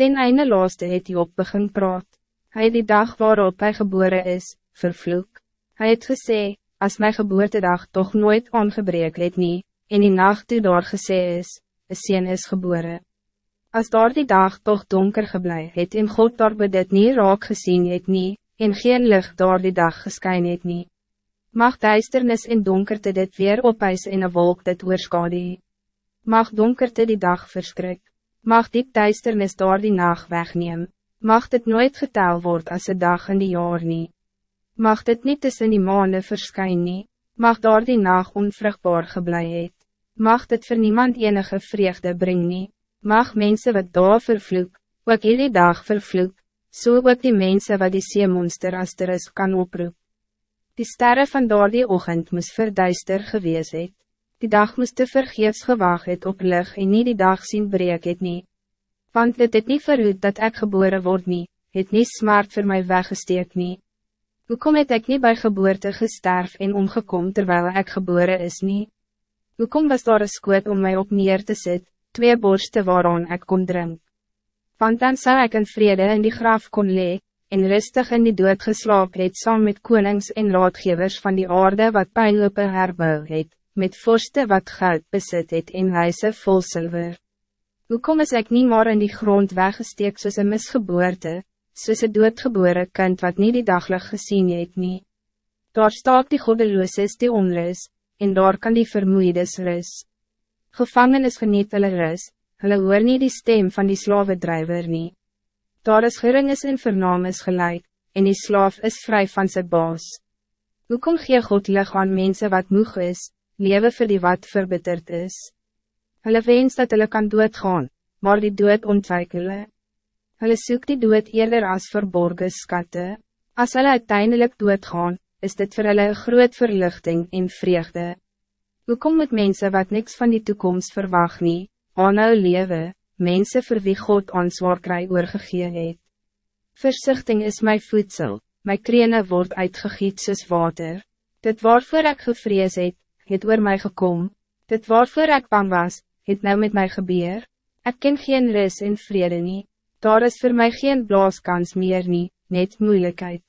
Ten einde laaste het Job begin praat. Hij die dag waarop hij geboren is, vervloek. Hij het gesê, als mijn geboortedag toch nooit ongebreek het nie, en die nacht die daar gesê is, een sien is geboren. Als daar die dag toch donker geblei het en God daar dit nie raak gezien het nie, en geen licht daar die dag geskyn het nie. Mag duisternis en donkerte dit weer opeis en een wolk dit oorskadie. Mag donkerte die dag verskrik. Mag diep duisternis daar die nacht wegneem. Mag dit nooit getel word als een dag in die jaar nie. Mag dit niet tussen die maanden verskyn nie. Mag daar die nacht onvruchtbaar geblei het. Mag dit voor niemand enige vreugde bring nie. Mag mensen wat daar vervloek, ook jullie dag vervloek, so ook die mensen wat die seemonster as er is kan oproep. Die sterren van daar die ochend moes verduister gewees het. Die dag moest te vergeefs gewaag het op lig en nie die dag zien breek het nie. Want dit het nie verhoed dat ik geboren word nie, het nie smart voor mij weggesteek nie. Hoekom het ek nie by geboorte gesterf en omgekom terwijl ik geboren is nie? Hoekom was daar een skoot om mij op neer te zetten? twee borsten waaraan ik kon drink. Want dan zou ik een vrede in die graf kon lee, en rustig in die dood geslaap het saam met konings en raadgevers van die aarde wat pijnlope herbou het, met vorste wat goud besit het en huise vol silver. Hoekom is ik niet maar in die grond weggesteek soos een misgeboorte, soos een doodgebore kind wat niet die daglig gezien het nie? Daar staat die goddeloos die onrus, en daar kan die vermoeides rus. Gevangenis geniet hulle ris, hulle hoor nie die stem van die slavedrijver nie. Daar is geringes en vernaam is gelijk, en die slaaf is vrij van zijn baas. Hoekom gee God lig aan mensen wat moeg is, leven voor die wat verbitterd is? Hulle wens dat hulle kan doodgaan, maar die dood ontwijk hulle. Hulle soek die dood eerder als verborgen skatte. Als hulle uiteindelijk doodgaan, is dit voor hulle een groot verlichting en vreugde. Hoe kom met mensen wat niks van die toekomst verwacht nie, aanhou lewe, mensen voor wie God answaar kry oorgegee het. Versichting is mijn voedsel, mijn krene wordt uitgegiet soos water. Dit waarvoor ik gevrees het, het oor my gekom, dit waarvoor ik bang was, het nou met mij gebeur. Ik ken geen ris en vrede nie, daar is voor mij geen blaaskans meer nie, net moeilijkheid.